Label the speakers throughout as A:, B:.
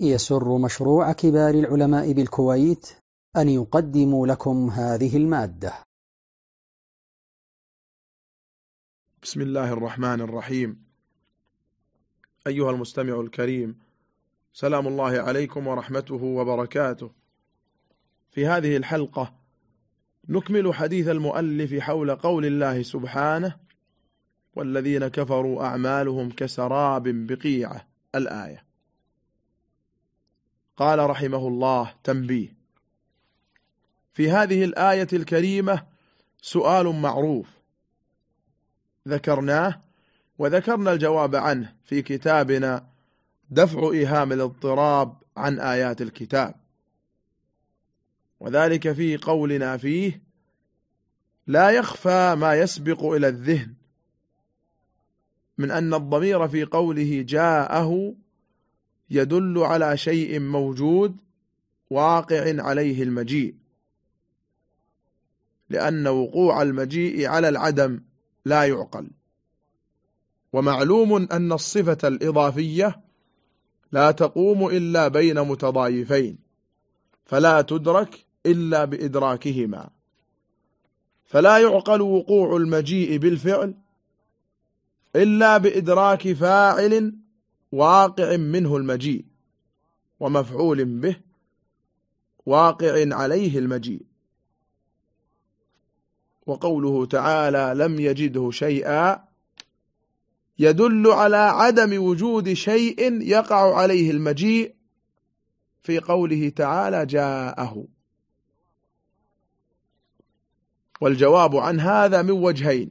A: يسر مشروع كبار العلماء بالكويت أن يقدم لكم هذه المادة.
B: بسم الله الرحمن الرحيم. أيها المستمع الكريم سلام الله عليكم ورحمته وبركاته. في هذه الحلقة نكمل حديث المؤلف حول قول الله سبحانه والذين كفروا أعمالهم كسراب بقيعة. الآية. قال رحمه الله تنبيه. في هذه الآية الكريمة سؤال معروف. ذكرناه وذكرنا الجواب عنه في كتابنا دفع إيهام الاضطراب عن آيات الكتاب. وذلك في قولنا فيه لا يخفى ما يسبق إلى الذهن من أن الضمير في قوله جاءه يدل على شيء موجود واقع عليه المجيء لأن وقوع المجيء على العدم لا يعقل. ومعلوم أن الصفة الإضافية لا تقوم إلا بين متضايفين فلا تدرك إلا بإدراكهما. فلا يعقل وقوع المجيء بالفعل إلا بإدراك فاعل واقع منه المجيء ومفعول به واقع عليه المجيء. وقوله تعالى لم يجده شيئا يدل على عدم وجود شيء يقع عليه المجيء في قوله تعالى جاءه والجواب عن هذا من وجهين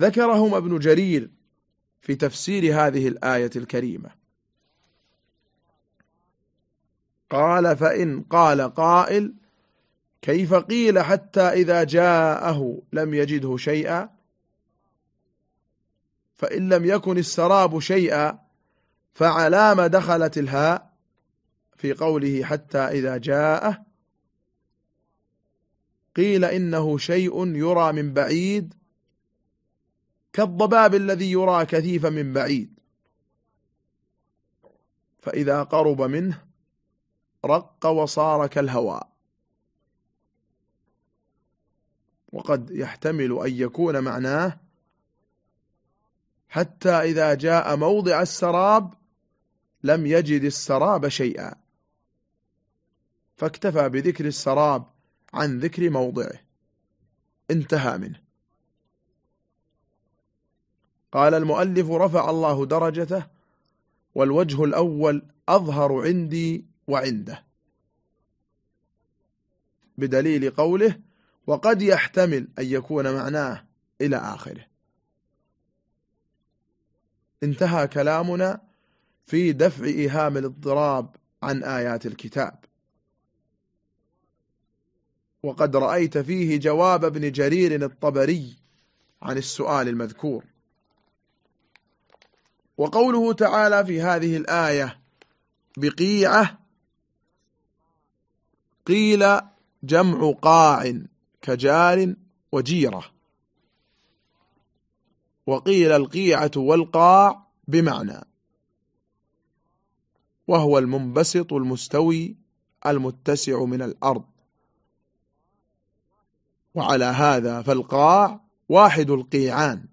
B: ذكرهما ابن جرير في تفسير هذه الآية الكريمة. قال فإن قال قائل كيف قيل حتى إذا جاءه لم يجده شيئا؟ فإن لم يكن السراب شيئا فعلام دخلت الهاء في قوله حتى إذا جاءه. قيل إنه شيء يرى من بعيد كالضباب الذي يرى كثيفا من بعيد. فإذا قرب منه رق وصار كالهواء. وقد يحتمل أن يكون معناه حتى إذا جاء موضع السراب لم يجد السراب شيئا. فاكتفى بذكر السراب عن ذكر موضعه. انتهى منه. قال المؤلف رفع الله درجته والوجه الأول أظهر عندي وعنده. بدليل قوله وقد يحتمل أن يكون معناه إلى آخره. انتهى كلامنا في دفع إيهام الاضطراب عن آيات الكتاب. وقد رأيت فيه جواب ابن جرير الطبري عن السؤال المذكور. وقوله تعالى في هذه الآية بقيعة قيل جمع قاع كجار وجيرة. وقيل القيعة والقاع بمعنى. وهو المنبسط المستوي المتسع من الأرض. وعلى هذا فالقاع واحد القيعان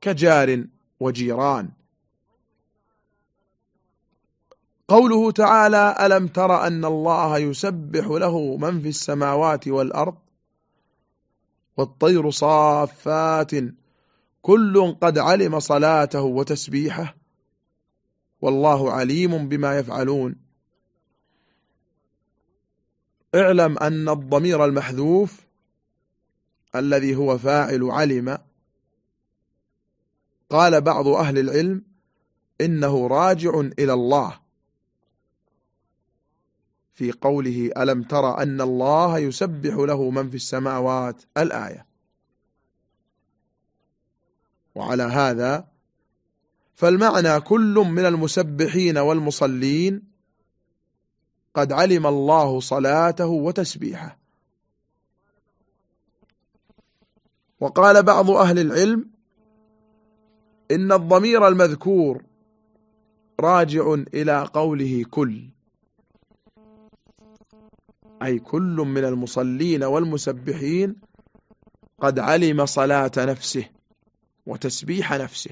B: كجار وجيران. قوله تعالى ألم تر أن الله يسبح له من في السماوات والأرض والطير صافات كل قد علم صلاته وتسبيحه والله عليم بما يفعلون. اعلم أن الضمير المحذوف الذي هو فاعل علم قال بعض أهل العلم إنه راجع إلى الله. في قوله ألم تر أن الله يسبح له من في السماوات؟ الآية. وعلى هذا فالمعنى كل من المسبحين والمصلين قد علم الله صلاته وتسبيحه. وقال بعض أهل العلم إن الضمير المذكور راجع إلى قوله كل. أي كل من المصلين والمسبحين قد علم صلاة نفسه وتسبيح نفسه.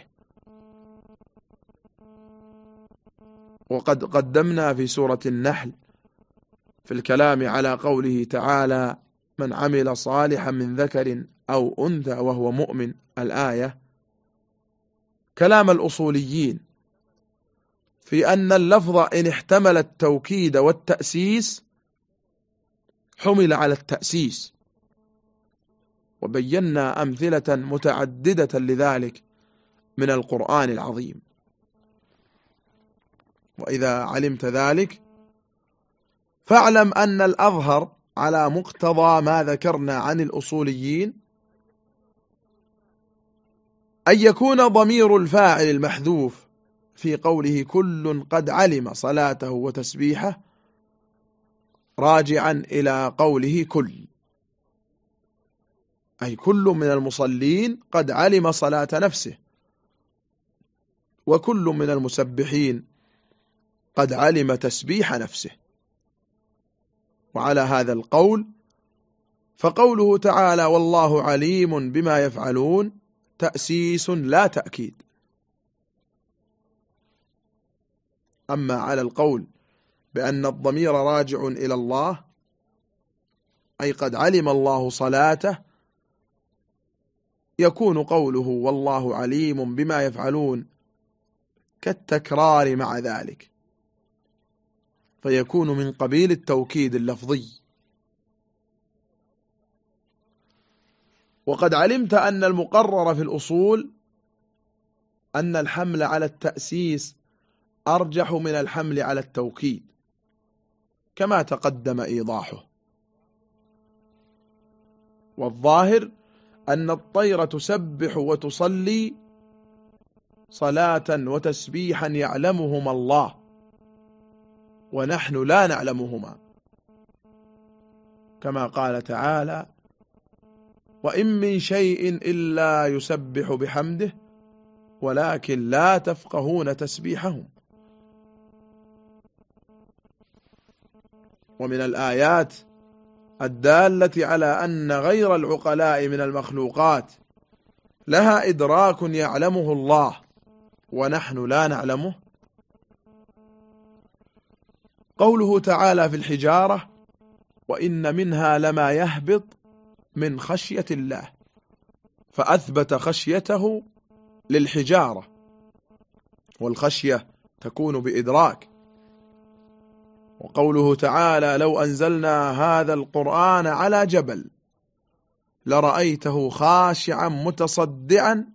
B: وقد قدمنا في سورة النحل في الكلام على قوله تعالى من عمل صالحا من ذكر أو أنثى وهو مؤمن. الآية كلام الأصوليين في أن اللفظ إن احتمل التوكيد والتأسيس حمل على التأسيس. وبينا أمثلة متعددة لذلك من القرآن العظيم. وإذا علمت ذلك فاعلم أن الأظهر على مقتضى ما ذكرنا عن الأصوليين أن يكون ضمير الفاعل المحذوف في قوله كل قد علم صلاته وتسبيحه راجعا إلى قوله كل. أي كل من المصلين قد علم صلاة نفسه. وكل من المسبحين قد علم تسبيح نفسه. وعلى هذا القول فقوله تعالى والله عليم بما يفعلون تأسيس لا تأكيد. أما على القول بأن الضمير راجع إلى الله أي قد علم الله صلاته يكون قوله والله عليم بما يفعلون كالتكرار مع ذلك. فيكون من قبيل التوكيد اللفظي. وقد علمت أن المقرر في الأصول أن الحمل على التأسيس أرجح من الحمل على التوكيد. كما تقدم إيضاحه. والظاهر أن الطير تسبح وتصلي صلاة وتسبيحا يعلمهما الله ونحن لا نعلمهما. كما قال تعالى وإن من شيء إلا يسبح بحمده ولكن لا تفقهون تسبيحهم. ومن الآيات الدالة على أن غير العقلاء من المخلوقات لها إدراك يعلمه الله ونحن لا نعلمه. قوله تعالى في الحجارة وإن منها لما يهبط من خشية الله فأثبت خشيته للحجارة والخشية تكون بإدراك وقوله تعالى لو أنزلنا هذا القرآن على جبل لرأيته خاشعا متصدعا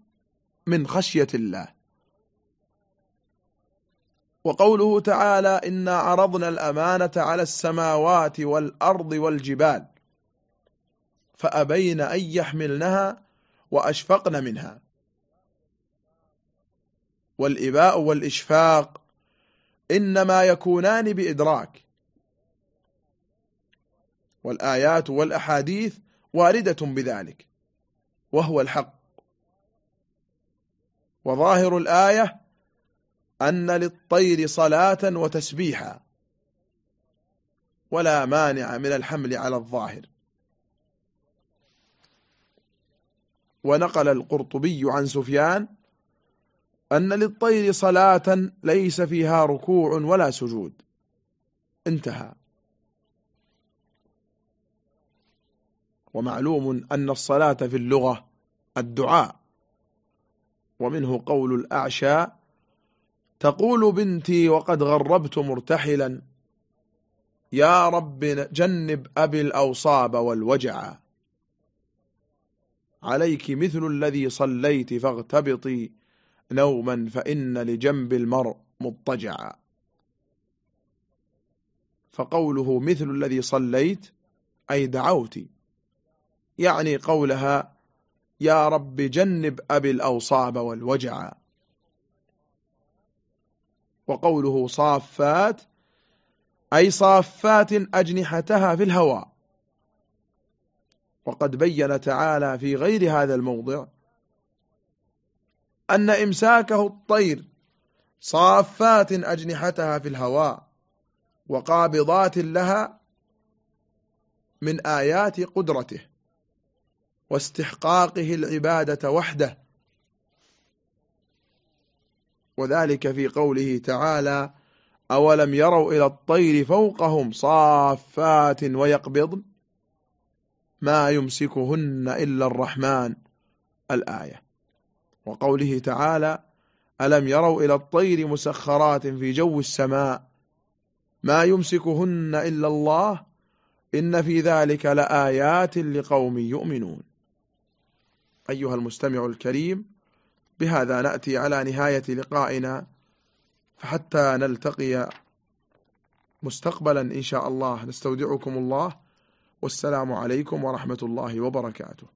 B: من خشية الله. وقوله تعالى إنا عرضنا الأمانة على السماوات والأرض والجبال فأبين أن يحملنها وأشفقن منها. والإباء والإشفاق إنما يكونان بإدراك. والآيات والأحاديث واردة بذلك وهو الحق. وظاهر الآية أن للطير صلاة وتسبيحا ولا مانع من الحمل على الظاهر. ونقل القرطبي عن سفيان أن للطير صلاة ليس فيها ركوع ولا سجود. انتهى. ومعلوم أن الصلاة في اللغة الدعاء. ومنه قول الأعشى تقول بنتي وقد غربت مرتحلا. يا رب جنب أبي الأوصاب والوجع. عليك مثل الذي صليت فاغتبطي. نوما فإن لجنب المرء مضطجعا. فقوله مثل الذي صليت أي دعوت يعني قولها يا رب جنب أبي الأوصاب والوجع. وقوله صافات أي صافات أجنحتها في الهواء. وقد بين تعالى في غير هذا الموضع أن إمساكه الطير صافات أجنحتها في الهواء وقابضات لها من آيات قدرته واستحقاقه العبادة وحده. وذلك في قوله تعالى أولم يروا إلى الطير فوقهم صافات ويقبضن ما يمسكهن إلا الرحمن. الآية. وقوله تعالى ألم يروا إلى الطير مسخرات في جو السماء ما يمسكهن إلا الله إن في ذلك لآيات لقوم يؤمنون. أيها المستمع الكريم بهذا نأتي على نهاية لقائنا فحتى نلتقي مستقبلا إن شاء الله. نستودعكم الله. والسلام عليكم ورحمة الله وبركاته.